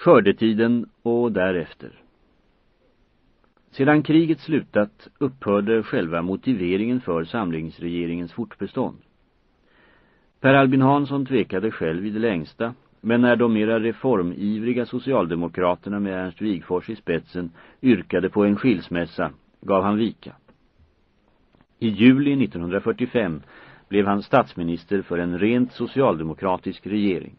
Skördetiden och därefter. Sedan kriget slutat upphörde själva motiveringen för samlingsregeringens fortbestånd. Per Albin Hansson tvekade själv i det längsta, men när de mera reformivriga socialdemokraterna med Ernst Wigfors i spetsen yrkade på en skilsmässa gav han vika. I juli 1945 blev han statsminister för en rent socialdemokratisk regering.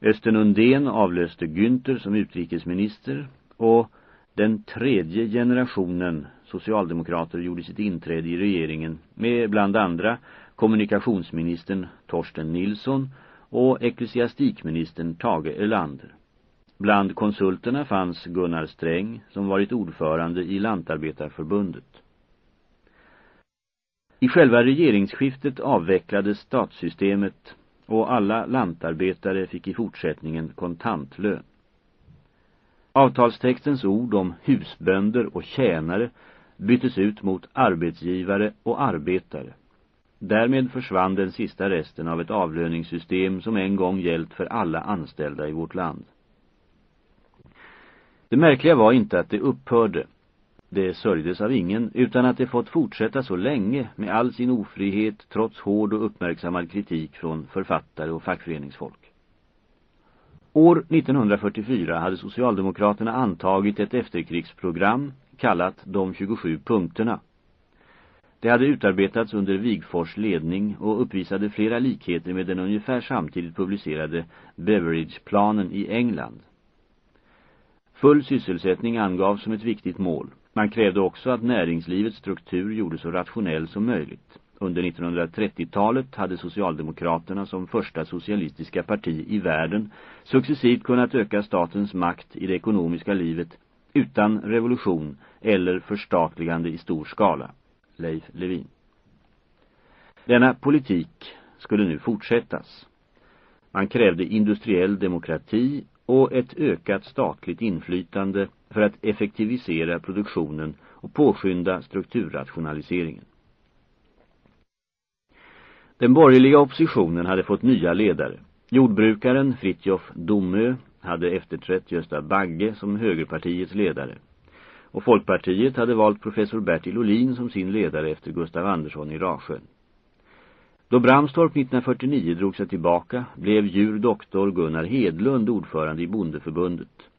Östen Undén avlöste Günther som utrikesminister och den tredje generationen socialdemokrater gjorde sitt inträde i regeringen med bland andra kommunikationsministern Torsten Nilsson och ecklesiastikministern Tage Erlander. Bland konsulterna fanns Gunnar Sträng som varit ordförande i Lantarbetarförbundet. I själva regeringsskiftet avvecklades statssystemet och alla lantarbetare fick i fortsättningen kontantlön. Avtalstextens ord om husbönder och tjänare byttes ut mot arbetsgivare och arbetare. Därmed försvann den sista resten av ett avlöningssystem som en gång gällt för alla anställda i vårt land. Det märkliga var inte att det upphörde. Det sörjdes av ingen, utan att det fått fortsätta så länge med all sin ofrihet trots hård och uppmärksammad kritik från författare och fackföreningsfolk. År 1944 hade Socialdemokraterna antagit ett efterkrigsprogram kallat De 27 punkterna. Det hade utarbetats under Wigfors ledning och uppvisade flera likheter med den ungefär samtidigt publicerade Beveridge-planen i England. Full sysselsättning angavs som ett viktigt mål. Man krävde också att näringslivets struktur gjordes så rationell som möjligt. Under 1930-talet hade Socialdemokraterna som första socialistiska parti i världen successivt kunnat öka statens makt i det ekonomiska livet utan revolution eller förstatligande i stor skala. Leif Levin. Denna politik skulle nu fortsättas. Man krävde industriell demokrati och ett ökat statligt inflytande för att effektivisera produktionen och påskynda strukturrationaliseringen. Den borgerliga oppositionen hade fått nya ledare. Jordbrukaren Fritjof Domö hade efterträtt Gösta Bagge som högerpartiets ledare. Och Folkpartiet hade valt professor Bertil Olin som sin ledare efter Gustav Andersson i Rasjön. Då Bramstorp 1949 drog sig tillbaka blev djur doktor Gunnar Hedlund ordförande i bondeförbundet.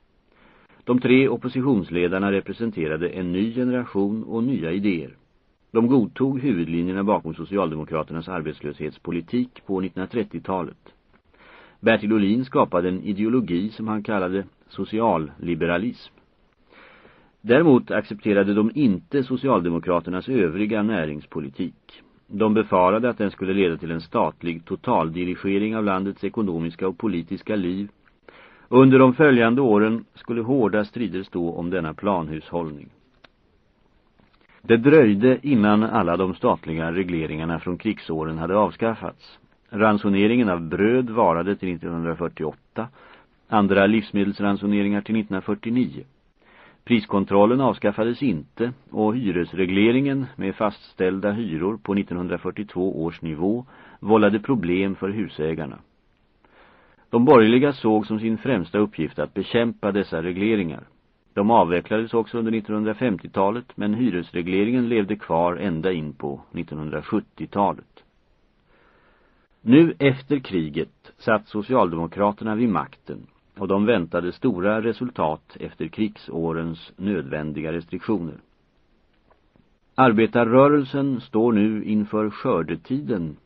De tre oppositionsledarna representerade en ny generation och nya idéer. De godtog huvudlinjerna bakom Socialdemokraternas arbetslöshetspolitik på 1930-talet. Bertil Olin skapade en ideologi som han kallade socialliberalism. Däremot accepterade de inte Socialdemokraternas övriga näringspolitik. De befarade att den skulle leda till en statlig totaldirigering av landets ekonomiska och politiska liv. Under de följande åren skulle hårda strider stå om denna planhushållning. Det dröjde innan alla de statliga regleringarna från krigsåren hade avskaffats. Ransoneringen av bröd varade till 1948, andra livsmedelsransoneringar till 1949. Priskontrollen avskaffades inte och hyresregleringen med fastställda hyror på 1942 års nivå vållade problem för husägarna. De borgerliga såg som sin främsta uppgift att bekämpa dessa regleringar. De avvecklades också under 1950-talet men hyresregleringen levde kvar ända in på 1970-talet. Nu efter kriget satt Socialdemokraterna vid makten och de väntade stora resultat efter krigsårens nödvändiga restriktioner. Arbetarrörelsen står nu inför skördetiden,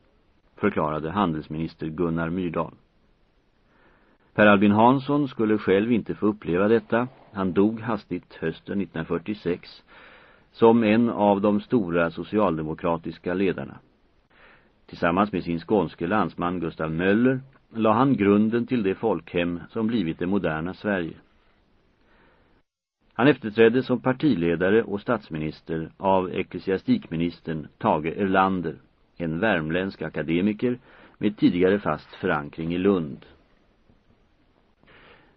förklarade handelsminister Gunnar Myrdal. Per Albin Hansson skulle själv inte få uppleva detta. Han dog hastigt hösten 1946 som en av de stora socialdemokratiska ledarna. Tillsammans med sin skånske landsman Gustav Möller la han grunden till det folkhem som blivit det moderna Sverige. Han efterträdde som partiledare och statsminister av ecklesiastikministern Tage Erlander, en värmländsk akademiker med tidigare fast förankring i Lund.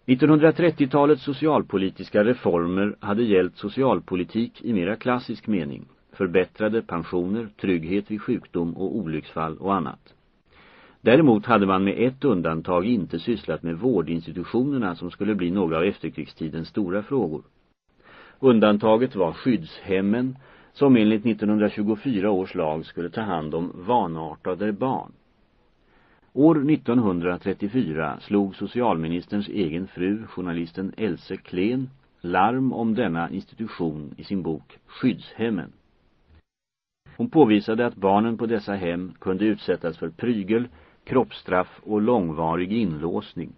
1930-talets socialpolitiska reformer hade gällt socialpolitik i mera klassisk mening, förbättrade pensioner, trygghet vid sjukdom och olycksfall och annat. Däremot hade man med ett undantag inte sysslat med vårdinstitutionerna som skulle bli några av efterkrigstidens stora frågor. Undantaget var skyddshemmen som enligt 1924 års lag skulle ta hand om vanartade barn. År 1934 slog socialministerns egen fru, journalisten Else Klen, larm om denna institution i sin bok Skyddshemmen. Hon påvisade att barnen på dessa hem kunde utsättas för prygel, kroppsstraff och långvarig inlåsning.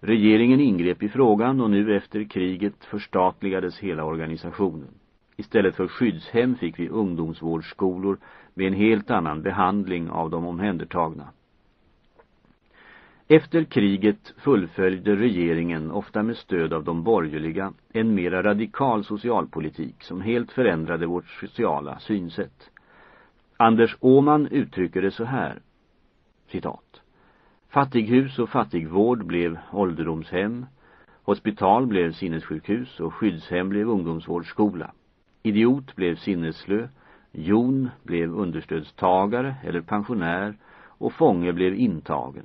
Regeringen ingrep i frågan och nu efter kriget förstatligades hela organisationen. Istället för skyddshem fick vi ungdomsvårdsskolor med en helt annan behandling av de omhändertagna. Efter kriget fullföljde regeringen, ofta med stöd av de borgerliga, en mera radikal socialpolitik som helt förändrade vårt sociala synsätt. Anders Åman uttrycker det så här, citat. Fattighus och fattigvård blev ålderdomshem, hospital blev sinnessjukhus och skyddshem blev ungdomsvårdsskola. Idiot blev sinneslö, jon blev understödstagare eller pensionär och fånge blev intagen.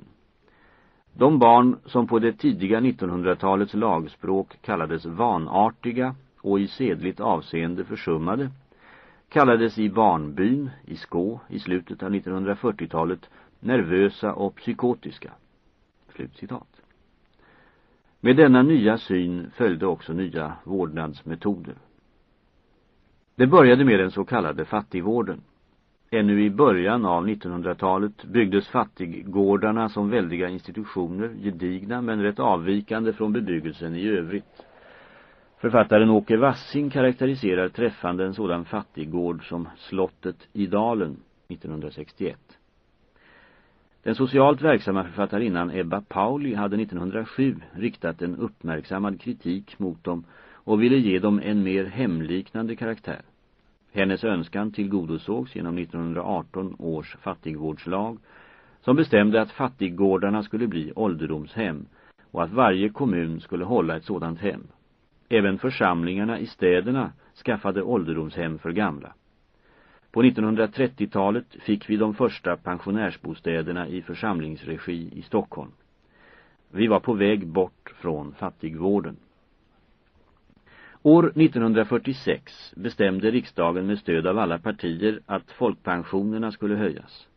De barn som på det tidiga 1900-talets lagspråk kallades vanartiga och i sedligt avseende försummade kallades i barnbyn i Skå i slutet av 1940-talet nervösa och psykotiska. Slutcitat. Med denna nya syn följde också nya vårdnadsmetoder. Det började med den så kallade fattigvården. Ännu i början av 1900-talet byggdes fattiggårdarna som väldiga institutioner, gedigna men rätt avvikande från bebyggelsen i övrigt. Författaren Åke Wassing karaktäriserar träffande en sådan fattiggård som slottet i Dalen 1961. Den socialt verksamma författarinnan Ebba Pauli hade 1907 riktat en uppmärksammad kritik mot dem och ville ge dem en mer hemliknande karaktär. Hennes önskan tillgodosågs genom 1918 års fattigvårdslag som bestämde att fattiggårdarna skulle bli ålderdomshem och att varje kommun skulle hålla ett sådant hem. Även församlingarna i städerna skaffade ålderdomshem för gamla. På 1930-talet fick vi de första pensionärsbostäderna i församlingsregi i Stockholm. Vi var på väg bort från fattigvården. År 1946 bestämde riksdagen med stöd av alla partier att folkpensionerna skulle höjas.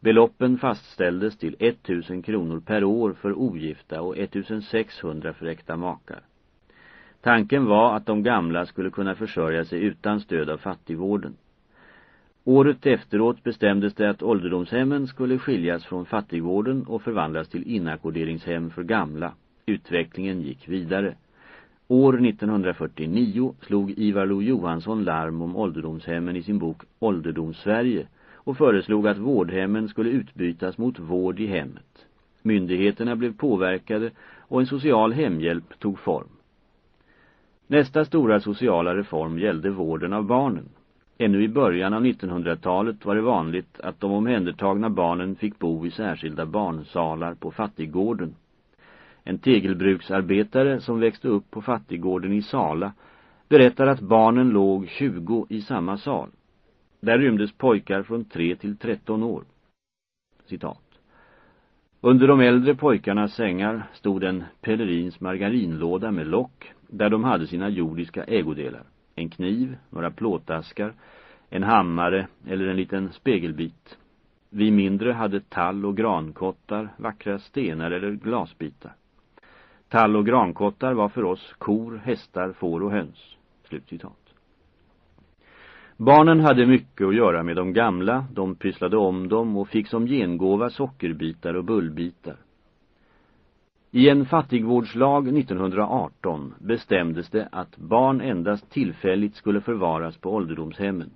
Beloppen fastställdes till 1000 kronor per år för ogifta och 1600 för äkta makar. Tanken var att de gamla skulle kunna försörja sig utan stöd av fattigvården. Året efteråt bestämdes det att ålderdomshemmen skulle skiljas från fattigvården och förvandlas till inackorderingshem för gamla. Utvecklingen gick vidare. År 1949 slog Ivar Lo Johansson larm om ålderdomshemmen i sin bok Ålderdomssverige och föreslog att vårdhemmen skulle utbytas mot vård i hemmet. Myndigheterna blev påverkade och en social hemhjälp tog form. Nästa stora sociala reform gällde vården av barnen. Ännu i början av 1900-talet var det vanligt att de omhändertagna barnen fick bo i särskilda barnsalar på fattiggården. En tegelbruksarbetare som växte upp på fattiggården i Sala berättar att barnen låg 20 i samma sal. Där rymdes pojkar från 3 till 13 år. Citat. Under de äldre pojkarnas sängar stod en pellerins margarinlåda med lock där de hade sina jordiska ägodelar. En kniv, några plåtaskar, en hammare eller en liten spegelbit. Vi mindre hade tall- och grankottar, vackra stenar eller glasbitar. Tall- och grankottar var för oss kor, hästar, får och höns. Slutcitat. Barnen hade mycket att göra med de gamla, de pysslade om dem och fick som gengåva sockerbitar och bullbitar. I en fattigvårdslag 1918 bestämdes det att barn endast tillfälligt skulle förvaras på ålderdomshemmen.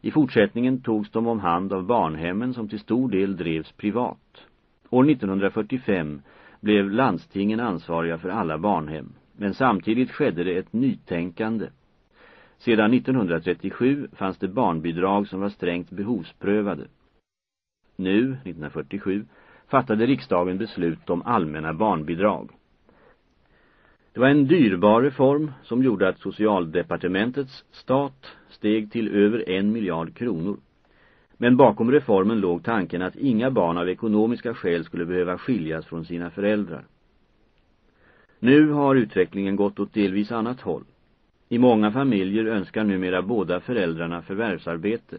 I fortsättningen togs de om hand av barnhemmen som till stor del drevs privat. År 1945 blev landstingen ansvariga för alla barnhem, men samtidigt skedde det ett nytänkande. Sedan 1937 fanns det barnbidrag som var strängt behovsprövade. Nu, 1947, fattade riksdagen beslut om allmänna barnbidrag. Det var en dyrbar reform som gjorde att socialdepartementets stat steg till över en miljard kronor. Men bakom reformen låg tanken att inga barn av ekonomiska skäl skulle behöva skiljas från sina föräldrar. Nu har utvecklingen gått åt delvis annat håll. I många familjer önskar numera båda föräldrarna förvärvsarbete.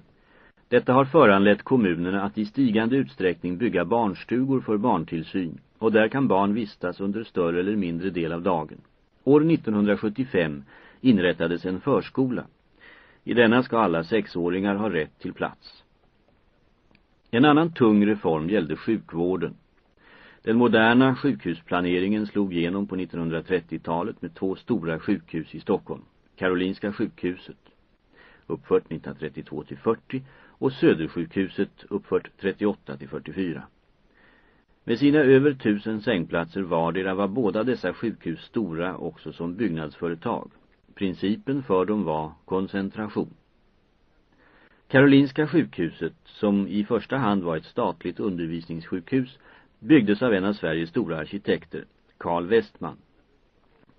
Detta har föranlett kommunerna att i stigande utsträckning bygga barnstugor för barntillsyn och där kan barn vistas under större eller mindre del av dagen. År 1975 inrättades en förskola. I denna ska alla sexåringar ha rätt till plats. En annan tung reform gällde sjukvården. Den moderna sjukhusplaneringen slog igenom på 1930-talet med två stora sjukhus i Stockholm. Karolinska sjukhuset, uppfört 1932-40 och Södersjukhuset, uppfört 38-44. Med sina över tusen sängplatser vardera var båda dessa sjukhus stora också som byggnadsföretag. Principen för dem var koncentration. Karolinska sjukhuset, som i första hand var ett statligt undervisningssjukhus, byggdes av en av Sveriges stora arkitekter, Carl Westman.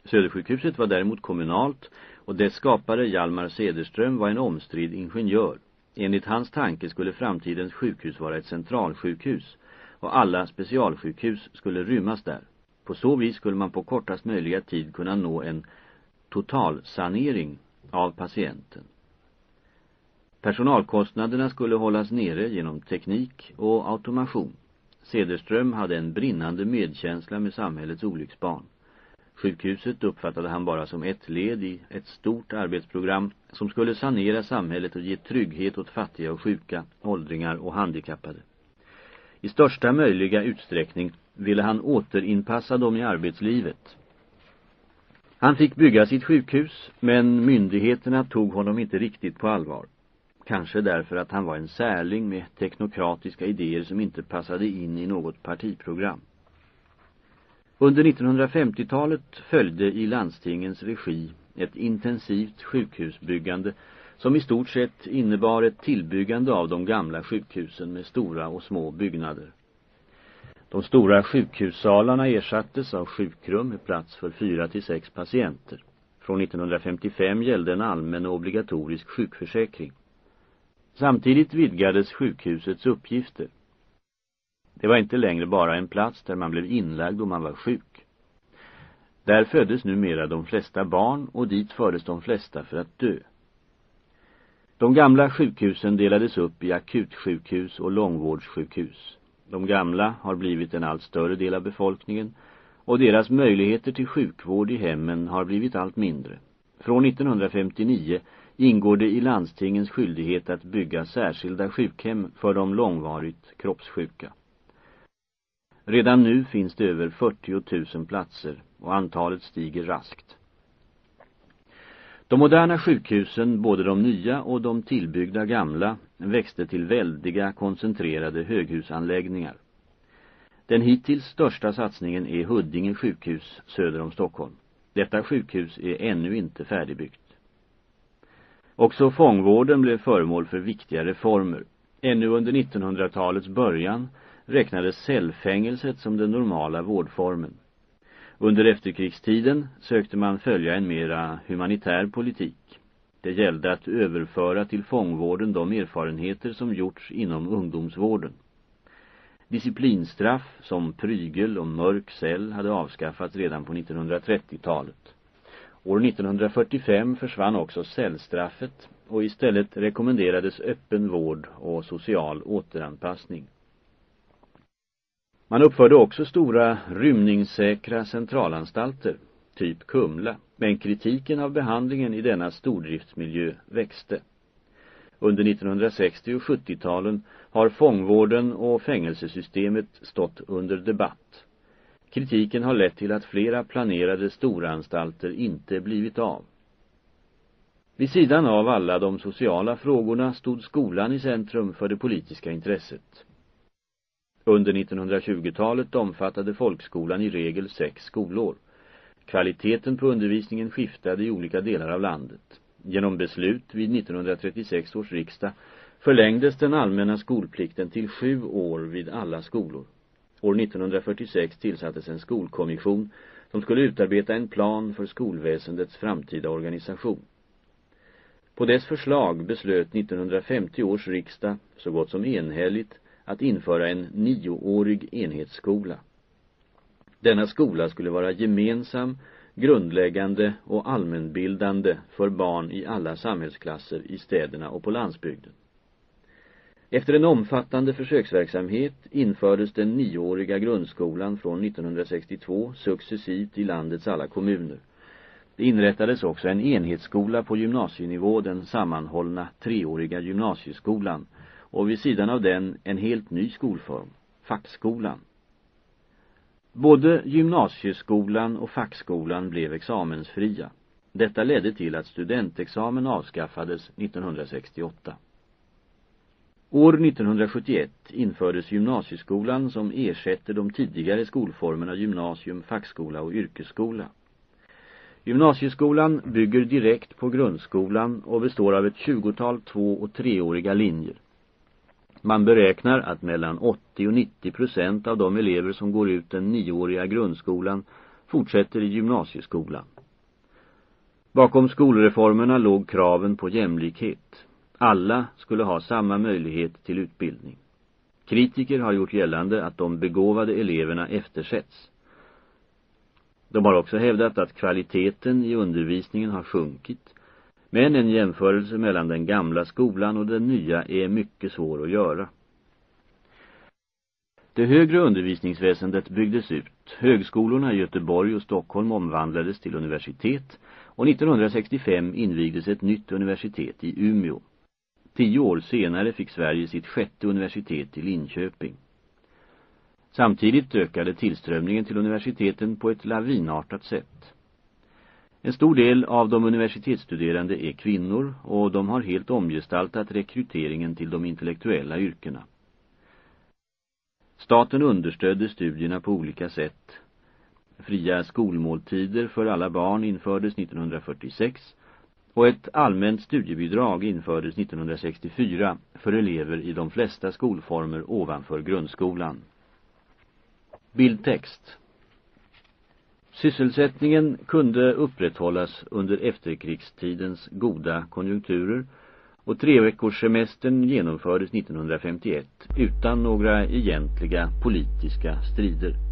Södersjukhuset var däremot kommunalt och dess skapare Hjalmar Sederström var en omstridd ingenjör. Enligt hans tanke skulle framtidens sjukhus vara ett centralsjukhus och alla specialsjukhus skulle rymmas där. På så vis skulle man på kortast möjliga tid kunna nå en totalsanering av patienten. Personalkostnaderna skulle hållas nere genom teknik och automation. Sederström hade en brinnande medkänsla med samhällets olycksbarn. Sjukhuset uppfattade han bara som ett led i ett stort arbetsprogram som skulle sanera samhället och ge trygghet åt fattiga och sjuka, åldringar och handikappade. I största möjliga utsträckning ville han återinpassa dem i arbetslivet. Han fick bygga sitt sjukhus, men myndigheterna tog honom inte riktigt på allvar. Kanske därför att han var en särling med teknokratiska idéer som inte passade in i något partiprogram. Under 1950-talet följde i landstingens regi ett intensivt sjukhusbyggande som i stort sett innebar ett tillbyggande av de gamla sjukhusen med stora och små byggnader. De stora sjukhussalarna ersattes av sjukrum med plats för fyra till sex patienter. Från 1955 gällde en allmän och obligatorisk sjukförsäkring. Samtidigt vidgades sjukhusets uppgifter. Det var inte längre bara en plats där man blev inlagd om man var sjuk. Där föddes numera de flesta barn och dit fördes de flesta för att dö. De gamla sjukhusen delades upp i akutsjukhus och långvårdssjukhus. De gamla har blivit en allt större del av befolkningen och deras möjligheter till sjukvård i hemmen har blivit allt mindre. Från 1959 ingår det i landstingens skyldighet att bygga särskilda sjukhem för de långvarigt kroppssjuka. Redan nu finns det över 40 000 platser och antalet stiger raskt. De moderna sjukhusen, både de nya och de tillbyggda gamla, växte till väldiga koncentrerade höghusanläggningar. Den hittills största satsningen är Huddinge sjukhus söder om Stockholm. Detta sjukhus är ännu inte färdigbyggt. Också fångvården blev föremål för viktiga reformer. Ännu under 1900-talets början räknades cellfängelset som den normala vårdformen. Under efterkrigstiden sökte man följa en mera humanitär politik. Det gällde att överföra till fångvården de erfarenheter som gjorts inom ungdomsvården. Disciplinstraff som prygel och mörk cell hade avskaffats redan på 1930-talet. År 1945 försvann också cellstraffet och istället rekommenderades öppen vård och social återanpassning. Man uppförde också stora rymningssäkra centralanstalter, typ Kumla, men kritiken av behandlingen i denna stordriftsmiljö växte. Under 1960- och 70-talen har fångvården och fängelsesystemet stått under debatt. Kritiken har lett till att flera planerade storanstalter inte blivit av. Vid sidan av alla de sociala frågorna stod skolan i centrum för det politiska intresset. Under 1920-talet omfattade folkskolan i regel sex skolor. Kvaliteten på undervisningen skiftade i olika delar av landet. Genom beslut vid 1936 års riksdag förlängdes den allmänna skolplikten till sju år vid alla skolor. År 1946 tillsattes en skolkommission som skulle utarbeta en plan för skolväsendets framtida organisation. På dess förslag beslöt 1950 års riksdag så gott som enhälligt att införa en nioårig enhetsskola. Denna skola skulle vara gemensam, grundläggande och allmänbildande för barn i alla samhällsklasser i städerna och på landsbygden. Efter en omfattande försöksverksamhet infördes den nioåriga grundskolan från 1962 successivt i landets alla kommuner. Det inrättades också en enhetsskola på gymnasienivå, den sammanhållna treåriga gymnasieskolan, och vid sidan av den en helt ny skolform, fackskolan. Både gymnasieskolan och fackskolan blev examensfria. Detta ledde till att studentexamen avskaffades 1968. År 1971 infördes gymnasieskolan som ersätter de tidigare skolformerna gymnasium, fackskola och yrkesskola. Gymnasieskolan bygger direkt på grundskolan och består av ett tjugotal två- och treåriga linjer. Man beräknar att mellan 80 och 90 procent av de elever som går ut den nioåriga grundskolan fortsätter i gymnasieskolan. Bakom skolreformerna låg kraven på jämlikhet. Alla skulle ha samma möjlighet till utbildning. Kritiker har gjort gällande att de begåvade eleverna eftersätts. De har också hävdat att kvaliteten i undervisningen har sjunkit men en jämförelse mellan den gamla skolan och den nya är mycket svår att göra. Det högre undervisningsväsendet byggdes ut. Högskolorna i Göteborg och Stockholm omvandlades till universitet och 1965 invigdes ett nytt universitet i Umeå. Tio år senare fick Sverige sitt sjätte universitet i Linköping. Samtidigt ökade tillströmningen till universiteten på ett lavinartat sätt. En stor del av de universitetsstuderande är kvinnor och de har helt omgestaltat rekryteringen till de intellektuella yrkena. Staten understödde studierna på olika sätt. Fria skolmåltider för alla barn infördes 1946 och ett allmänt studiebidrag infördes 1964 för elever i de flesta skolformer ovanför grundskolan. Bildtext Sysselsättningen kunde upprätthållas under efterkrigstidens goda konjunkturer och treveckorssemestern genomfördes 1951 utan några egentliga politiska strider.